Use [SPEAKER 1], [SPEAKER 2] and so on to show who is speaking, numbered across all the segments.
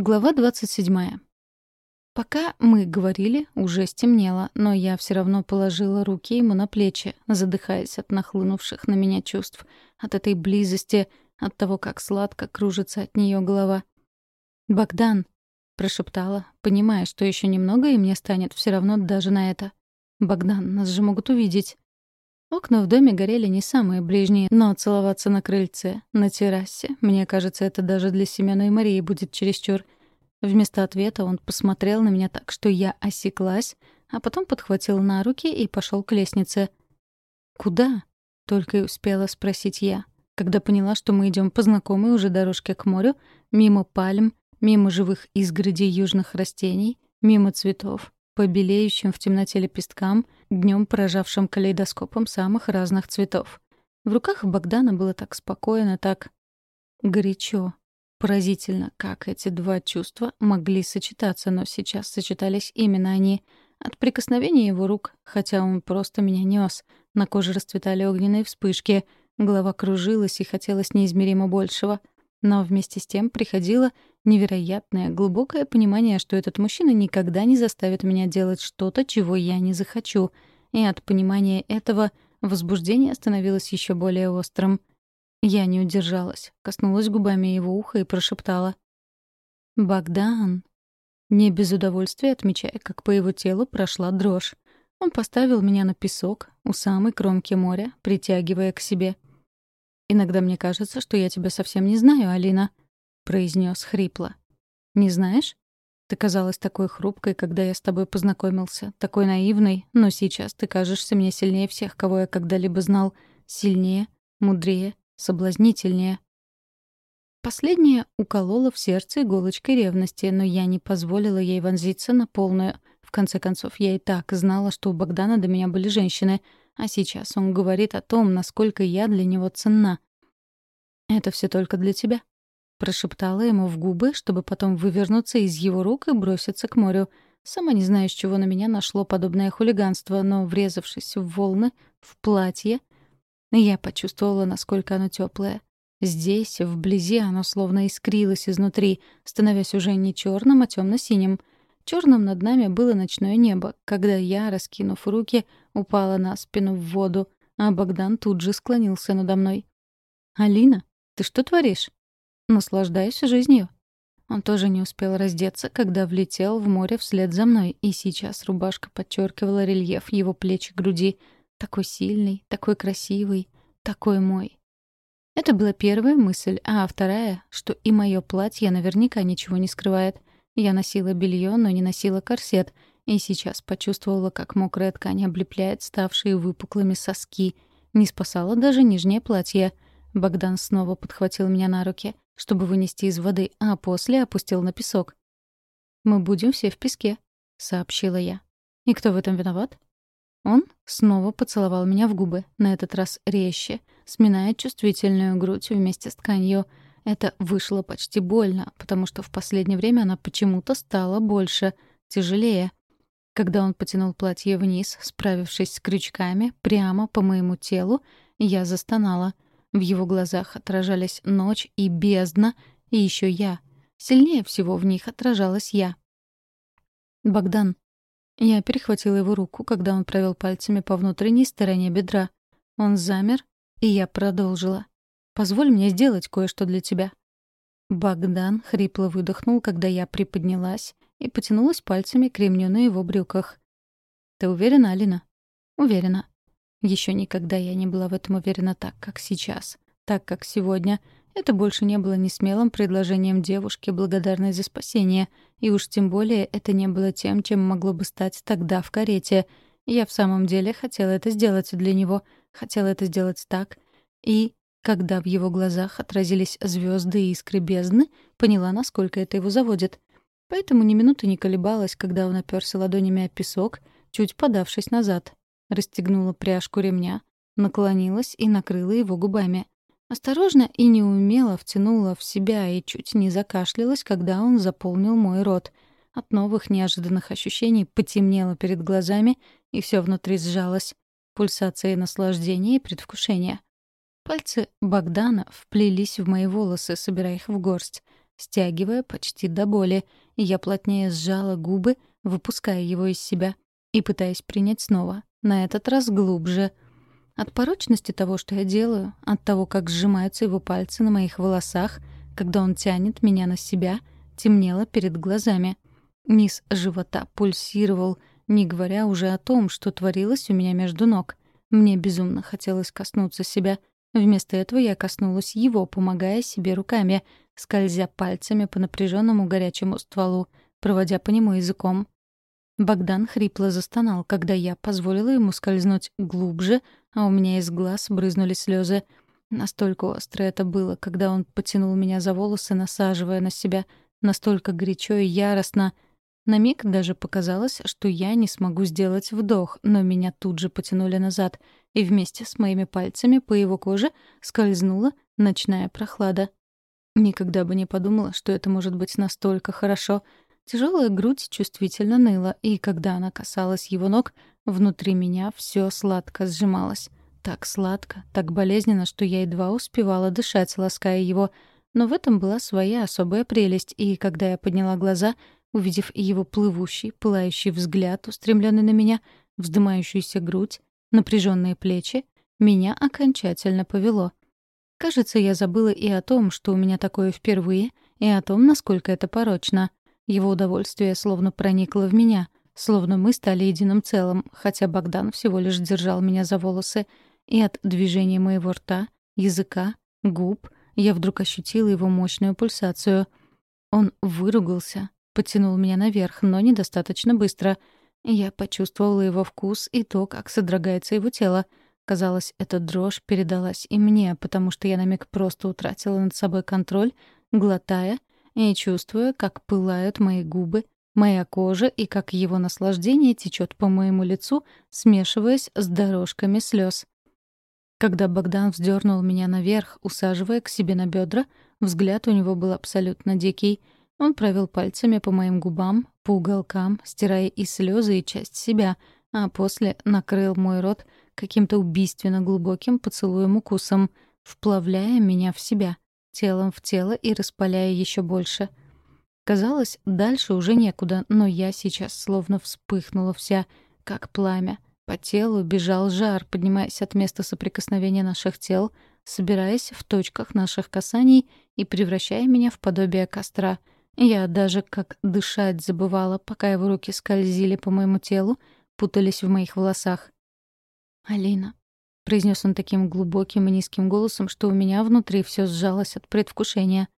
[SPEAKER 1] Глава 27. Пока мы говорили, уже стемнело, но я все равно положила руки ему на плечи, задыхаясь от нахлынувших на меня чувств, от этой близости, от того, как сладко кружится от нее голова. «Богдан!» — прошептала, понимая, что еще немного, и мне станет все равно даже на это. «Богдан, нас же могут увидеть». Окна в доме горели не самые ближние, но целоваться на крыльце, на террасе, мне кажется, это даже для Семёна и Марии будет чересчур — Вместо ответа он посмотрел на меня так, что я осеклась, а потом подхватил на руки и пошел к лестнице. «Куда?» — только и успела спросить я, когда поняла, что мы идем по знакомой уже дорожке к морю, мимо пальм, мимо живых изгородей южных растений, мимо цветов, по белеющим в темноте лепесткам, днем поражавшим калейдоскопом самых разных цветов. В руках Богдана было так спокойно, так горячо, Поразительно, как эти два чувства могли сочетаться, но сейчас сочетались именно они. От прикосновения его рук, хотя он просто меня нес, на коже расцветали огненные вспышки, голова кружилась и хотелось неизмеримо большего. Но вместе с тем приходило невероятное, глубокое понимание, что этот мужчина никогда не заставит меня делать что-то, чего я не захочу. И от понимания этого возбуждение становилось еще более острым — я не удержалась, коснулась губами его уха и прошептала. «Богдан!» Не без удовольствия отмечая, как по его телу прошла дрожь. Он поставил меня на песок у самой кромки моря, притягивая к себе. «Иногда мне кажется, что я тебя совсем не знаю, Алина», — произнес хрипло. «Не знаешь? Ты казалась такой хрупкой, когда я с тобой познакомился, такой наивной, но сейчас ты кажешься мне сильнее всех, кого я когда-либо знал. Сильнее, мудрее, соблазнительнее. Последняя уколола в сердце иголочкой ревности, но я не позволила ей вонзиться на полную. В конце концов, я и так знала, что у Богдана до меня были женщины, а сейчас он говорит о том, насколько я для него ценна. «Это все только для тебя», — прошептала ему в губы, чтобы потом вывернуться из его рук и броситься к морю. Сама не знаю, с чего на меня нашло подобное хулиганство, но, врезавшись в волны, в платье, я почувствовала, насколько оно теплое. Здесь, вблизи, оно словно искрилось изнутри, становясь уже не черным, а темно-синим. Черным над нами было ночное небо, когда я, раскинув руки, упала на спину в воду, а Богдан тут же склонился надо мной. «Алина, ты что творишь?» «Наслаждаюсь жизнью». Он тоже не успел раздеться, когда влетел в море вслед за мной, и сейчас рубашка подчеркивала рельеф его плеч и груди — такой сильный, такой красивый, такой мой. Это была первая мысль, а вторая, что и мое платье наверняка ничего не скрывает. Я носила белье, но не носила корсет, и сейчас почувствовала, как мокрая ткань облепляет ставшие выпуклыми соски. Не спасало даже нижнее платье. Богдан снова подхватил меня на руки, чтобы вынести из воды, а после опустил на песок. «Мы будем все в песке», — сообщила я. «И кто в этом виноват?» Он снова поцеловал меня в губы, на этот раз резче, сминая чувствительную грудь вместе с тканью. Это вышло почти больно, потому что в последнее время она почему-то стала больше, тяжелее. Когда он потянул платье вниз, справившись с крючками, прямо по моему телу, я застонала. В его глазах отражались ночь и бездна, и еще я. Сильнее всего в них отражалась я. «Богдан, я перехватила его руку, когда он провел пальцами по внутренней стороне бедра. Он замер, и я продолжила. «Позволь мне сделать кое-что для тебя». Богдан хрипло выдохнул, когда я приподнялась и потянулась пальцами к ремню на его брюках. «Ты уверена, Алина?» «Уверена». Еще никогда я не была в этом уверена так, как сейчас. Так, как сегодня — это больше не было ни смелым предложением девушки, благодарной за спасение, и уж тем более это не было тем, чем могло бы стать тогда в карете. Я в самом деле хотела это сделать для него, хотела это сделать так. И, когда в его глазах отразились звезды и искры бездны, поняла, насколько это его заводит. Поэтому ни минуты не колебалась, когда он оперся ладонями о песок, чуть подавшись назад. Расстегнула пряжку ремня, наклонилась и накрыла его губами. Осторожно и неумело втянула в себя и чуть не закашлялась, когда он заполнил мой рот. От новых неожиданных ощущений потемнело перед глазами, и все внутри сжалось. Пульсация наслаждения и предвкушения. Пальцы Богдана вплелись в мои волосы, собирая их в горсть. стягивая почти до боли, я плотнее сжала губы, выпуская его из себя и пытаясь принять снова, на этот раз глубже. От порочности того, что я делаю, от того, как сжимаются его пальцы на моих волосах, когда он тянет меня на себя, темнело перед глазами. Низ живота пульсировал, не говоря уже о том, что творилось у меня между ног. Мне безумно хотелось коснуться себя. Вместо этого я коснулась его, помогая себе руками, скользя пальцами по напряженному горячему стволу, проводя по нему языком. Богдан хрипло застонал, когда я позволила ему скользнуть глубже, а у меня из глаз брызнули слезы. Настолько остро это было, когда он потянул меня за волосы, насаживая на себя, настолько горячо и яростно — на миг даже показалось, что я не смогу сделать вдох, но меня тут же потянули назад, и вместе с моими пальцами по его коже скользнула ночная прохлада. Никогда бы не подумала, что это может быть настолько хорошо. Тяжелая грудь чувствительно ныла, и когда она касалась его ног, внутри меня все сладко сжималось. Так сладко, так болезненно, что я едва успевала дышать, лаская его. Но в этом была своя особая прелесть, и когда я подняла глаза — увидев его плывущий, пылающий взгляд, устремленный на меня, вздымающуюся грудь, напряженные плечи, меня окончательно повело. Кажется, я забыла и о том, что у меня такое впервые, и о том, насколько это порочно. Его удовольствие словно проникло в меня, словно мы стали единым целым, хотя Богдан всего лишь держал меня за волосы, и от движения моего рта, языка, губ я вдруг ощутила его мощную пульсацию. Он выругался, потянул меня наверх, но недостаточно быстро. Я почувствовала его вкус и то, как содрогается его тело. Казалось, эта дрожь передалась и мне, потому что я на миг просто утратила над собой контроль, глотая и чувствуя, как пылают мои губы, моя кожа и как его наслаждение течет по моему лицу, смешиваясь с дорожками слез. Когда Богдан вздернул меня наверх, усаживая к себе на бедра, взгляд у него был абсолютно дикий — он провел пальцами по моим губам, по уголкам, стирая и слезы, и часть себя, а после накрыл мой рот каким-то убийственно глубоким поцелуем-укусом, вплавляя меня в себя, телом в тело и распаляя еще больше. Казалось, дальше уже некуда, но я сейчас словно вспыхнула вся, как пламя. По телу бежал жар, поднимаясь от места соприкосновения наших тел, собираясь в точках наших касаний и превращая меня в подобие костра — я даже как дышать забывала, пока его руки скользили по моему телу, путались в моих волосах. «Алина», — произнес он таким глубоким и низким голосом, что у меня внутри все сжалось от предвкушения.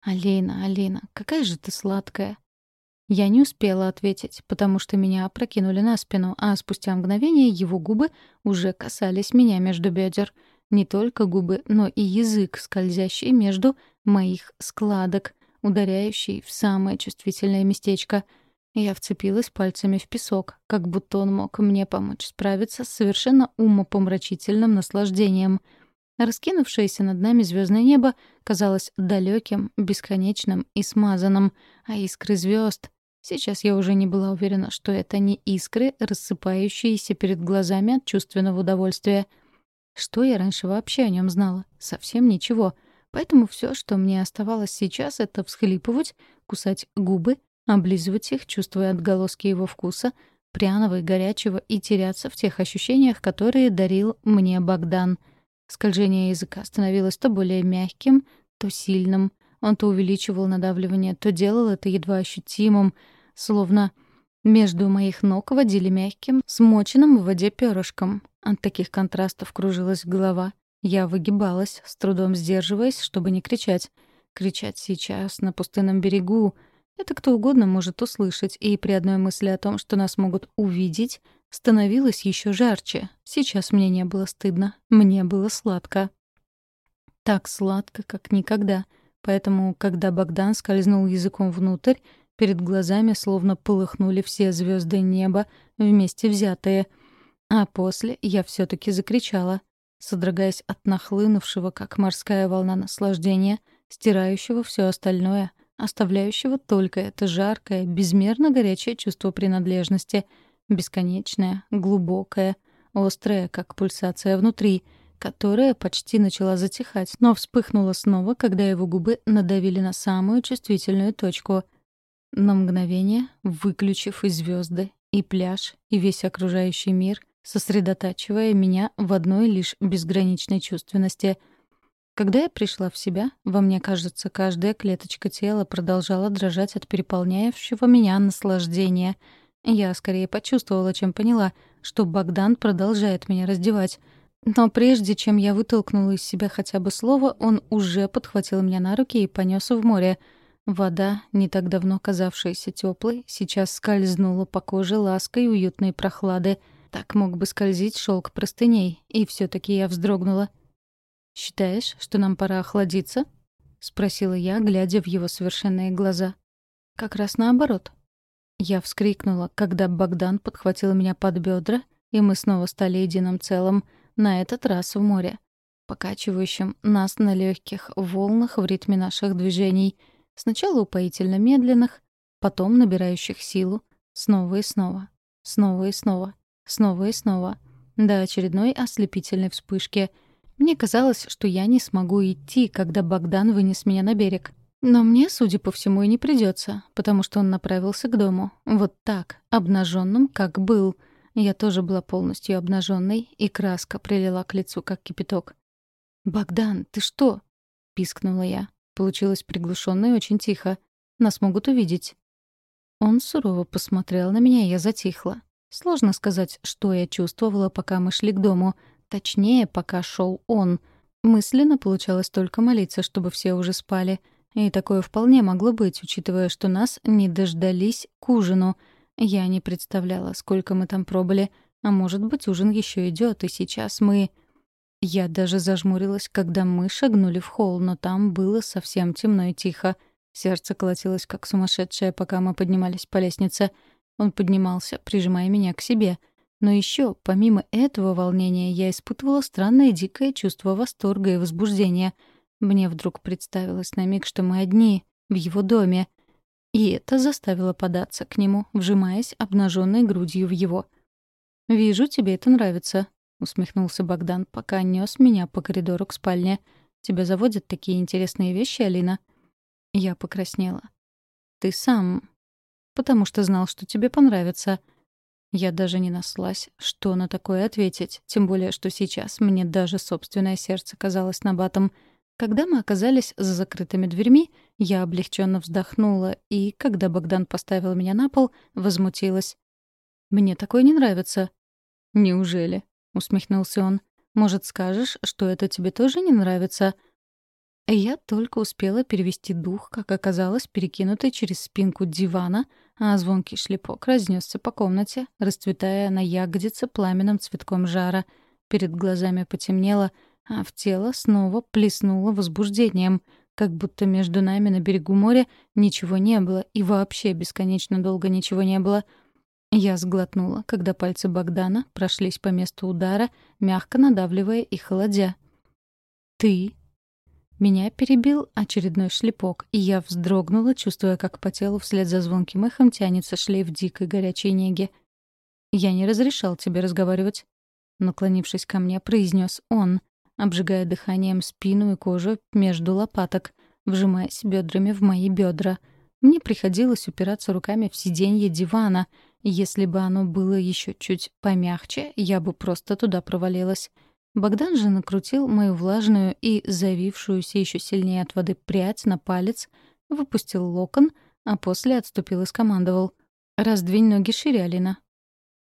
[SPEAKER 1] «Алина, Алина, какая же ты сладкая!» Я не успела ответить, потому что меня опрокинули на спину, а спустя мгновение его губы уже касались меня между бедер. Не только губы, но и язык, скользящий между моих складок — ударяющий в самое чувствительное местечко. Я вцепилась пальцами в песок, как будто он мог мне помочь справиться с совершенно умопомрачительным наслаждением. Раскинувшееся над нами звездное небо казалось далеким, бесконечным и смазанным, а искры звезд Сейчас я уже не была уверена, что это не искры, рассыпающиеся перед глазами от чувственного удовольствия. Что я раньше вообще о нем знала? Совсем ничего. Поэтому все, что мне оставалось сейчас, это всхлипывать, кусать губы, облизывать их, чувствуя отголоски его вкуса, пряного и горячего, и теряться в тех ощущениях, которые дарил мне Богдан. Скольжение языка становилось то более мягким, то сильным. Он то увеличивал надавливание, то делал это едва ощутимым, словно между моих ног водили мягким, смоченным в воде перышком. От таких контрастов кружилась голова. Я выгибалась, с трудом сдерживаясь, чтобы не кричать. Кричать сейчас на пустынном берегу — это кто угодно может услышать, и при одной мысли о том, что нас могут увидеть, становилось еще жарче. Сейчас мне не было стыдно, мне было сладко. Так сладко, как никогда. Поэтому, когда Богдан скользнул языком внутрь, перед глазами словно полыхнули все звезды неба, вместе взятые. А после я все таки закричала — содрогаясь от нахлынувшего, как морская волна наслаждения, стирающего все остальное, оставляющего только это жаркое, безмерно горячее чувство принадлежности, бесконечное, глубокое, острое, как пульсация внутри, которая почти начала затихать, но вспыхнула снова, когда его губы надавили на самую чувствительную точку. На мгновение, выключив и звезды, и пляж, и весь окружающий мир, сосредотачивая меня в одной лишь безграничной чувственности. Когда я пришла в себя, во мне, кажется, каждая клеточка тела продолжала дрожать от переполняющего меня наслаждения. Я скорее почувствовала, чем поняла, что Богдан продолжает меня раздевать — но прежде чем я вытолкнула из себя хотя бы слово, он уже подхватил меня на руки и понес в море. Вода, не так давно казавшаяся теплой, сейчас скользнула по коже лаской уютной прохлады. Так мог бы скользить шелк простыней, и все таки я вздрогнула. «Считаешь, что нам пора охладиться?» — спросила я, глядя в его совершенные глаза. «Как раз наоборот». Я вскрикнула, когда Богдан подхватил меня под бедра, и мы снова стали единым целым — на этот раз в море, покачивающем нас на легких волнах в ритме наших движений, сначала упоительно медленных, потом набирающих силу, снова и снова, снова и снова, снова и снова, до очередной ослепительной вспышки. Мне казалось, что я не смогу идти, когда Богдан вынес меня на берег. Но мне, судя по всему, и не придется, потому что он направился к дому. Вот так, обнаженным, как был — я тоже была полностью обнаженной, и краска прилила к лицу, как кипяток. «Богдан, ты что?» — пискнула я. Получилось приглушенно и очень тихо. Нас могут увидеть. Он сурово посмотрел на меня, и я затихла. Сложно сказать, что я чувствовала, пока мы шли к дому. Точнее, пока шел он. Мысленно получалось только молиться, чтобы все уже спали. И такое вполне могло быть, учитывая, что нас не дождались к ужину — я не представляла, сколько мы там пробыли. А может быть, ужин еще идет, и сейчас мы... Я даже зажмурилась, когда мы шагнули в холл, но там было совсем темно и тихо. Сердце колотилось, как сумасшедшее, пока мы поднимались по лестнице. Он поднимался, прижимая меня к себе. Но еще, помимо этого волнения, я испытывала странное дикое чувство восторга и возбуждения. Мне вдруг представилось на миг, что мы одни, в его доме — и это заставило податься к нему, вжимаясь обнаженной грудью в его. «Вижу, тебе это нравится», — усмехнулся Богдан, пока нес меня по коридору к спальне. «Тебя заводят такие интересные вещи, Алина?» Я покраснела. «Ты сам...» «Потому что знал, что тебе понравится». Я даже не наслась, что на такое ответить, тем более, что сейчас мне даже собственное сердце казалось набатом — когда мы оказались за закрытыми дверьми, я облегченно вздохнула и, когда Богдан поставил меня на пол, возмутилась. «Мне такое не нравится». «Неужели?» — усмехнулся он. «Может, скажешь, что это тебе тоже не нравится?» Я только успела перевести дух, как оказалось, перекинутый через спинку дивана, а звонкий шлепок разнесся по комнате, расцветая на ягодице пламенным цветком жара. Перед глазами потемнело — а в тело снова плеснуло возбуждением, как будто между нами на берегу моря ничего не было и вообще бесконечно долго ничего не было. Я сглотнула, когда пальцы Богдана прошлись по месту удара, мягко надавливая и холодя. «Ты?» Меня перебил очередной шлепок, и я вздрогнула, чувствуя, как по телу вслед за звонким эхом тянется шлейф дикой горячей неги. «Я не разрешал тебе разговаривать», — наклонившись ко мне, произнес он, обжигая дыханием спину и кожу между лопаток, вжимаясь бедрами в мои бедра. Мне приходилось упираться руками в сиденье дивана. Если бы оно было еще чуть помягче, я бы просто туда провалилась. Богдан же накрутил мою влажную и завившуюся еще сильнее от воды прядь на палец, выпустил локон, а после отступил и скомандовал. «Раздвинь ноги шире, Алина».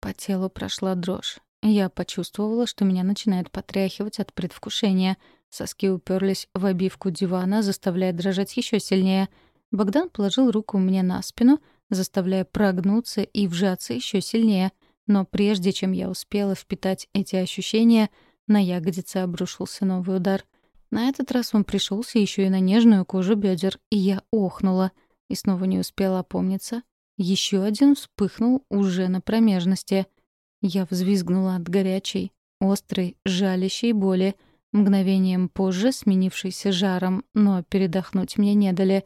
[SPEAKER 1] По телу прошла дрожь. Я почувствовала, что меня начинает потряхивать от предвкушения. Соски уперлись в обивку дивана, заставляя дрожать еще сильнее. Богдан положил руку мне на спину, заставляя прогнуться и вжаться еще сильнее. Но прежде чем я успела впитать эти ощущения, на ягодице обрушился новый удар. На этот раз он пришелся еще и на нежную кожу бедер, и я охнула. И снова не успела опомниться. Еще один вспыхнул уже на промежности — я взвизгнула от горячей, острой, жалящей боли, мгновением позже сменившейся жаром, но передохнуть мне не дали.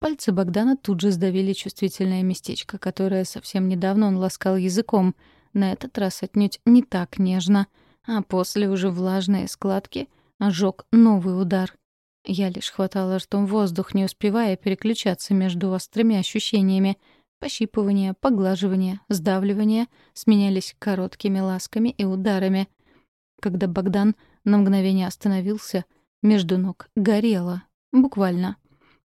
[SPEAKER 1] Пальцы Богдана тут же сдавили чувствительное местечко, которое совсем недавно он ласкал языком, на этот раз отнюдь не так нежно. А после уже влажные складки ожег новый удар. Я лишь хватала ртом воздух, не успевая переключаться между острыми ощущениями. Пощипывание, поглаживание, сдавливание сменялись короткими ласками и ударами. Когда Богдан на мгновение остановился, между ног горело. Буквально.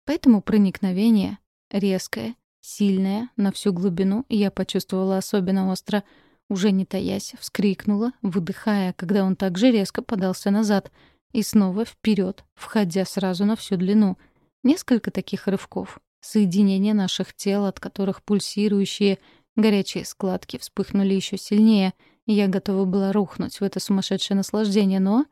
[SPEAKER 1] Поэтому проникновение, резкое, сильное, на всю глубину, я почувствовала особенно остро. Уже не таясь, вскрикнула, выдыхая, когда он так же резко подался назад — и снова вперед, входя сразу на всю длину. Несколько таких рывков. Соединение наших тел, от которых пульсирующие горячие складки вспыхнули еще сильнее, и я готова была рухнуть в это сумасшедшее наслаждение, но...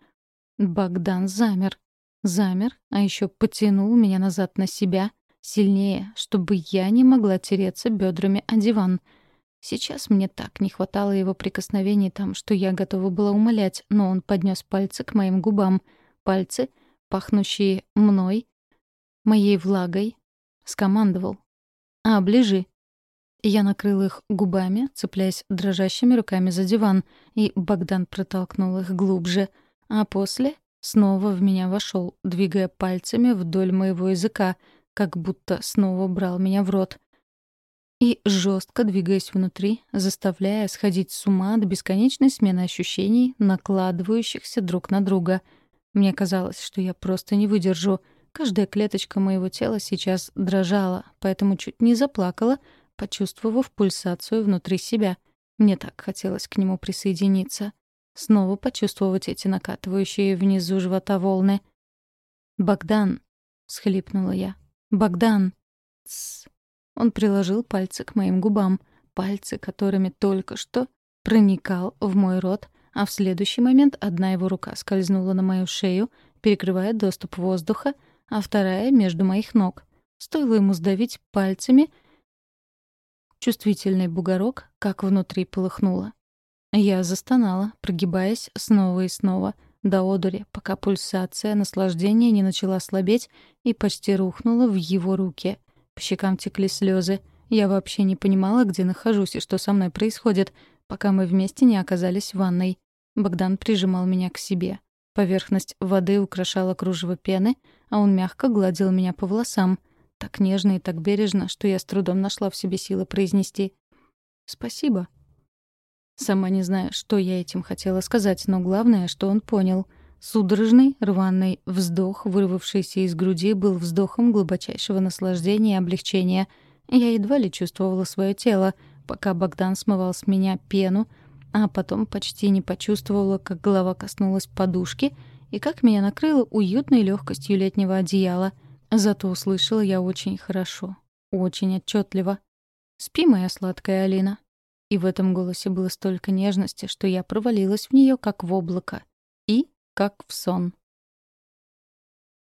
[SPEAKER 1] Богдан замер. Замер, а еще потянул меня назад на себя, сильнее, чтобы я не могла тереться бедрами о диван — Сейчас мне так не хватало его прикосновений там, что я готова была умолять, но он поднес пальцы к моим губам. Пальцы, пахнущие мной, моей влагой, скомандовал. «А, ближе». Я накрыл их губами, цепляясь дрожащими руками за диван, и Богдан протолкнул их глубже, а после снова в меня вошел, двигая пальцами вдоль моего языка, как будто снова брал меня в рот и жестко двигаясь внутри, заставляя сходить с ума от бесконечной смены ощущений, накладывающихся друг на друга. Мне казалось, что я просто не выдержу. Каждая клеточка моего тела сейчас дрожала, поэтому чуть не заплакала, почувствовав пульсацию внутри себя. Мне так хотелось к нему присоединиться. Снова почувствовать эти накатывающие внизу живота волны. «Богдан!» — схлипнула я. «Богдан!» «Тссс!» Он приложил пальцы к моим губам, пальцы, которыми только что проникал в мой рот, а в следующий момент одна его рука скользнула на мою шею, перекрывая доступ воздуха, а вторая — между моих ног. Стоило ему сдавить пальцами чувствительный бугорок, как внутри полыхнуло. Я застонала, прогибаясь снова и снова, до одури, пока пульсация наслаждения не начала слабеть и почти рухнула в его руки — по щекам текли слезы. Я вообще не понимала, где нахожусь и что со мной происходит, пока мы вместе не оказались в ванной. Богдан прижимал меня к себе. Поверхность воды украшала кружево пены, а он мягко гладил меня по волосам. Так нежно и так бережно, что я с трудом нашла в себе силы произнести «Спасибо». Сама не знаю, что я этим хотела сказать, но главное, что он понял — Судорожный, рваный вздох, вырвавшийся из груди, был вздохом глубочайшего наслаждения и облегчения. Я едва ли чувствовала свое тело, пока Богдан смывал с меня пену, а потом почти не почувствовала, как голова коснулась подушки и как меня накрыло уютной легкостью летнего одеяла. Зато услышала я очень хорошо, очень отчетливо. «Спи, моя сладкая Алина». И в этом голосе было столько нежности, что я провалилась в нее как в облако. Как в сон.